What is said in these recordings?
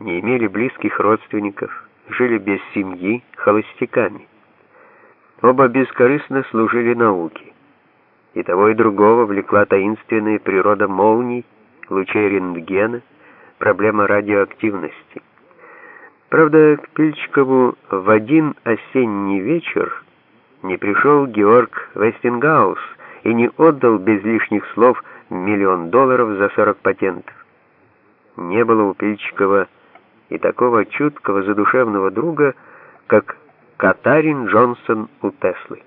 не имели близких родственников, жили без семьи, холостяками. Оба бескорыстно служили науке. И того и другого влекла таинственная природа молний, лучей рентгена, проблема радиоактивности. Правда, к Пильчикову в один осенний вечер не пришел Георг Вестингаус и не отдал без лишних слов миллион долларов за 40 патентов. Не было у Пильчикова и такого чуткого задушевного друга, как Катарин Джонсон у Теслы.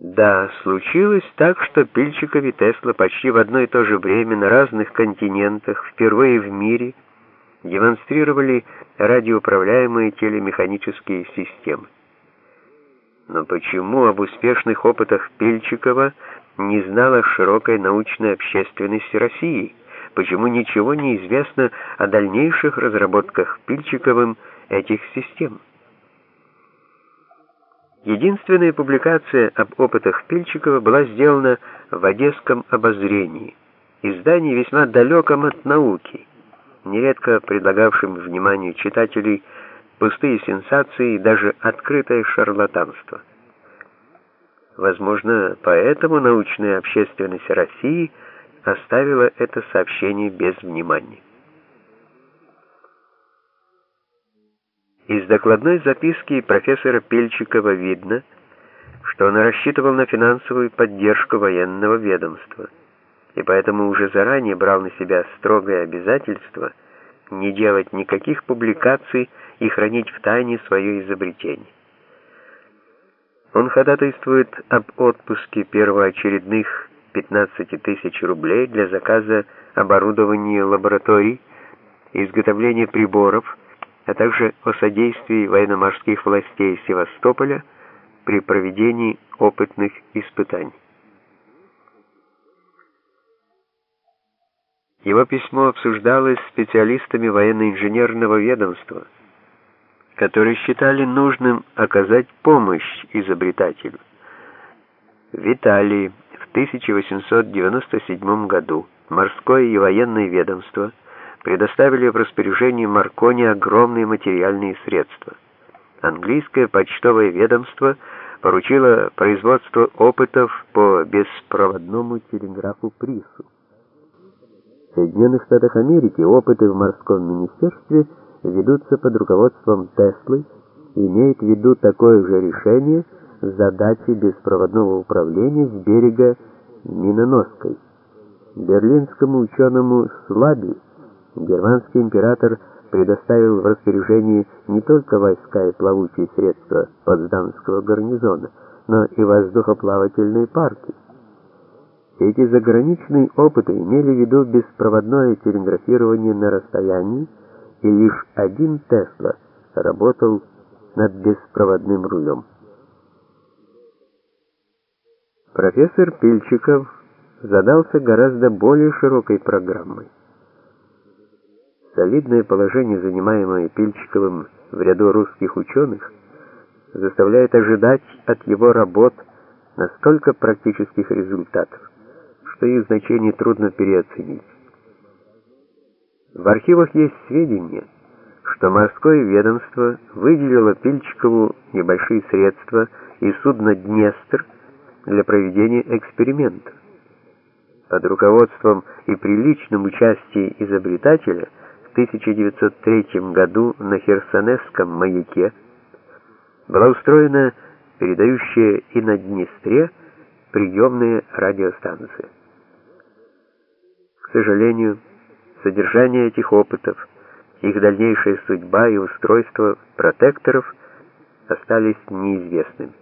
Да, случилось так, что Пильчиков и Тесла почти в одно и то же время на разных континентах, впервые в мире, демонстрировали радиоуправляемые телемеханические системы. Но почему об успешных опытах Пильчикова не знала широкая научная общественность России? Почему ничего не известно о дальнейших разработках Пильчиковым этих систем? Единственная публикация об опытах Пильчикова была сделана в Одесском обозрении, издании весьма далеком от науки, нередко предлагавшим вниманию читателей пустые сенсации и даже открытое шарлатанство. Возможно, поэтому научная общественность России оставила это сообщение без внимания. Из докладной записки профессора Пельчикова видно, что он рассчитывал на финансовую поддержку военного ведомства, и поэтому уже заранее брал на себя строгое обязательство не делать никаких публикаций и хранить в тайне свое изобретение. Он ходатайствует об отпуске первоочередных 15 тысяч рублей для заказа оборудования лабораторий, изготовления приборов, а также о содействии военно-морских властей Севастополя при проведении опытных испытаний. Его письмо обсуждалось специалистами военно-инженерного ведомства, которые считали нужным оказать помощь изобретателю. В Италии в 1897 году морское и военное ведомство – предоставили в распоряжение Маркони огромные материальные средства. Английское почтовое ведомство поручило производство опытов по беспроводному телеграфу Прису. В Соединенных Штатах Америки опыты в морском министерстве ведутся под руководством Теслы и имеют в виду такое же решение задачи беспроводного управления с берега Миноноской. Берлинскому ученому Слаби германский император предоставил в распоряжение не только войска и плавучие средства Потсдамского гарнизона, но и воздухоплавательные парки. Эти заграничные опыты имели в виду беспроводное телеграфирование на расстоянии, и лишь один Тесла работал над беспроводным рулем. Профессор Пильчиков задался гораздо более широкой программой. Солидное положение, занимаемое Пильчиковым в ряду русских ученых, заставляет ожидать от его работ настолько практических результатов, что их значение трудно переоценить. В архивах есть сведения, что морское ведомство выделило Пильчикову небольшие средства и судно «Днестр» для проведения экспериментов. Под руководством и при личном участии изобретателя – 1903 году на Херсонесском маяке была устроена передающая и на Днестре приемная радиостанция. К сожалению, содержание этих опытов, их дальнейшая судьба и устройство протекторов остались неизвестными.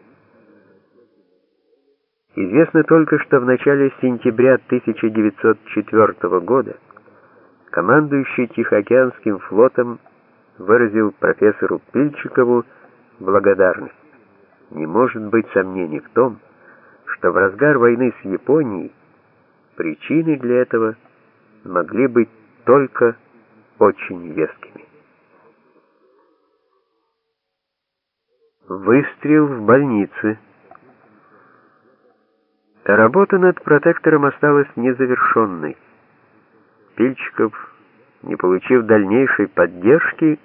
Известно только, что в начале сентября 1904 года командующий Тихоокеанским флотом выразил профессору Пильчикову благодарность. Не может быть сомнений в том, что в разгар войны с Японией причины для этого могли быть только очень вескими. Выстрел в больнице. Работа над протектором осталась незавершенной. Пильчиков не получив дальнейшей поддержки,